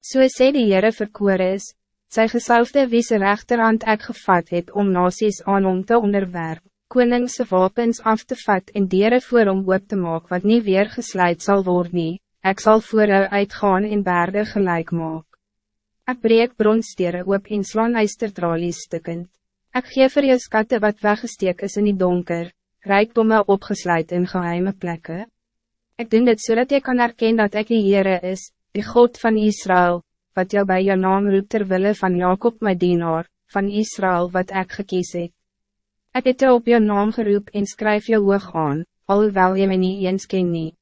So sê die Heere vir Kores, sy gesalfde wie sy rechterhand ek gevat het om nasies aan om te onderwerp, koningse wapens af te vat en dieren voor om hoop te maak wat niet weer gesluit zal worden, nie, ek sal voor jou uitgaan en berde gelijk maak. Ek breek bronsteren op en slaan eistertralies stukkend. Ek gee vir jou skatte wat weggesteek is in die donker, rijkdomme opgesluit in geheime plekken. Ik doen dit zodat so je kan erkennen dat ik die Heere is, die God van Israël, wat jou bij jou naam roept terwille van Jacob my dienaar, van Israël wat ik gekies het. Ek het jou op jou naam geroep en skryf jou hoog aan, alhoewel jy my nie eens ken nie.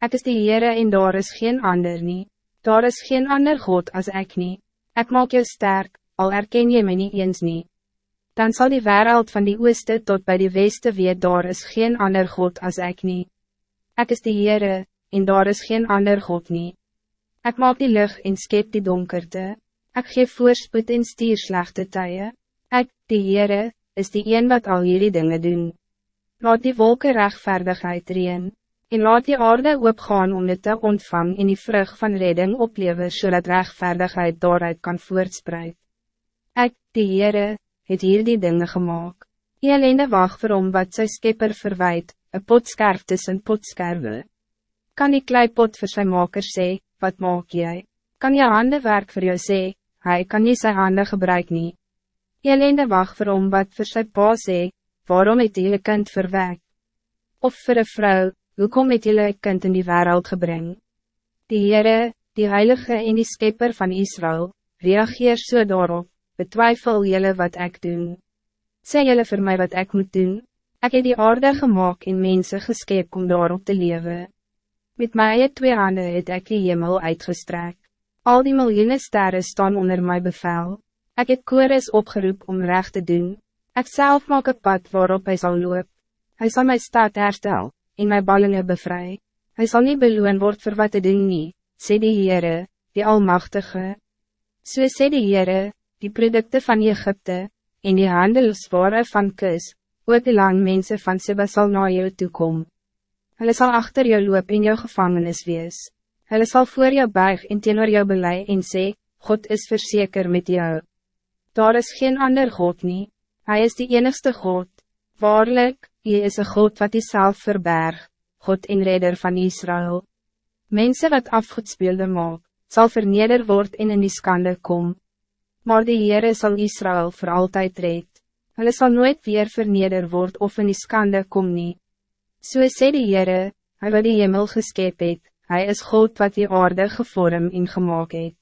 Ek is die Heere en daar is geen ander nie, daar is geen ander God als ik nie. Ek maak jou sterk, al erken jy my nie eens nie. Dan zal die wereld van die ooste tot bij die weste weet daar is geen ander God als ik niet. Ik is die Heere, en daar is geen ander God niet. Ik maak die lucht en skep die donkerte. Ik geef voorspoed en stier slechte tye. Ik, die Heere, is die een wat al jullie dingen doen. Laat die wolken rechtvaardigheid reen, en laat die aarde opgaan om dit te ontvang in die vrug van redding opleven zodat rechtvaardigheid daaruit kan voortspreid. Ik, die Heere, het hier die dingen gemaakt. Jelene wacht vir hom wat sy skepper verwijt, een potskerf tussen potskerwe. Kan die kleipot vir sy maker sê, wat maak jy? Kan je handen werk voor jou sê, hy kan nie sy handen gebruik nie. Jelene wacht vir hom wat vir sy pa sê, waarom het jy kind verwek? Of vir een vrou, hoekom het jy een kind in die wereld gebring? Die Heere, die Heilige en die Skepper van Israël, reageer so daarop betwijfel jullie wat ik doe. Sê jullie voor mij wat ik moet doen? Ik heb die aarde gemaakt in mensen geskep om daarop te leven. Met mij twee handen het ik die hemel uitgestrekt. Al die miljoenen sterren staan onder mijn bevel. Ik heb Kores opgeroep om recht te doen. Ik zelf maak een pad waarop hij zal loop. Hij zal mijn staat herstel, in mijn ballingen bevrij. Hij zal niet beloon worden voor wat te doen nie, sê die Heere, die Almachtige. So sê die Heere, die producten van Egypte, en die handelsware van Kus, ook die lang mensen van Seba sal na jou toekom. Hulle sal achter jou loop in jou gevangenis wees. Hulle sal voor jou buig en teenoor jou belei en sê, God is verzeker met jou. Daar is geen ander God nie, Hij is die enigste God. Waarlijk, Hij is een God wat hij zelf verberg, God en redder van Israël. Mensen wat afgoedspeelde maak, zal verneder word en in die skande kom maar die Heere zal Israël voor altijd red. Hulle sal nooit weer verneder word of in die skande kom nie. So sê die Heere, hy wat die hemel geskep het, hy is God wat die aarde gevorm en gemaakt het.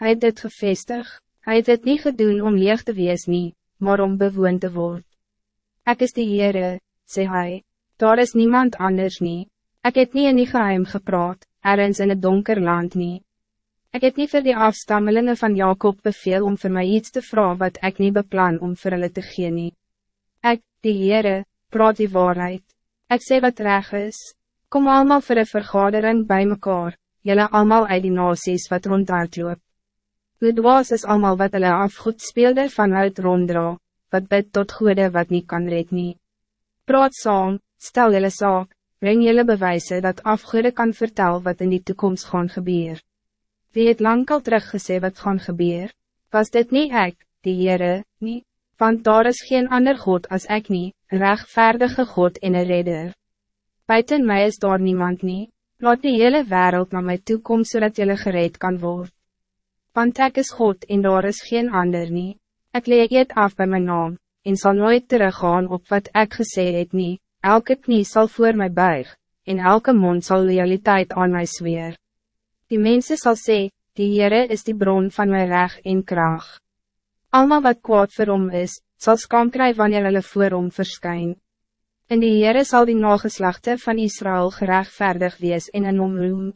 Hy het dit gevestig, hy het dit nie gedoen om leeg te wees nie, maar om bewoond te word. Ek is die Heere, sê hy, daar is niemand anders nie, ek het nie in die geheim gepraat, ergens in het donker land nie. Ik heb niet voor die afstammelingen van Jacob beveel om voor mij iets te vragen wat ik niet beplan om voor hulle te gee nie. Ek, die Heere, praat die waarheid. Ik zeg wat reg is. Kom allemaal voor een vergadering bij mekaar, jullie allemaal uit die nasies wat rondhaalt loop. Hoe dwaas is allemaal wat hulle afgoed speelde vanuit ronddra, wat bid tot goede wat niet kan red nie. Praat saam, stel jullie saak, breng jullie bewijzen dat afgoede kan vertellen wat in die toekomst gaan gebeuren. Wie het lang al teruggesê wat gaan gebeur? Was dit niet ik, die Heere, nie? Want daar is geen ander God als ik niet, een rechtvaardige God en een redder. Buiten mij is daar niemand niet. Laat die hele wereld naar mij toe komen zodat jullie gereed kan worden. Want ik is God en daar is geen ander niet. Ik leer het af bij mijn naam, en zal nooit teruggaan op wat ik gezegd het niet. Elke knie zal voor mij buig, en elke mond zal realiteit aan mij zweer. Die mensen zal zeggen, die Heere is die bron van mijn reg en kracht. Almal wat kwaad vir hom is, sal skam kry wanneer hulle voor hom verskyn. En die Heere zal die nageslachte van Israël gerechtvaardig wees en in hom roem.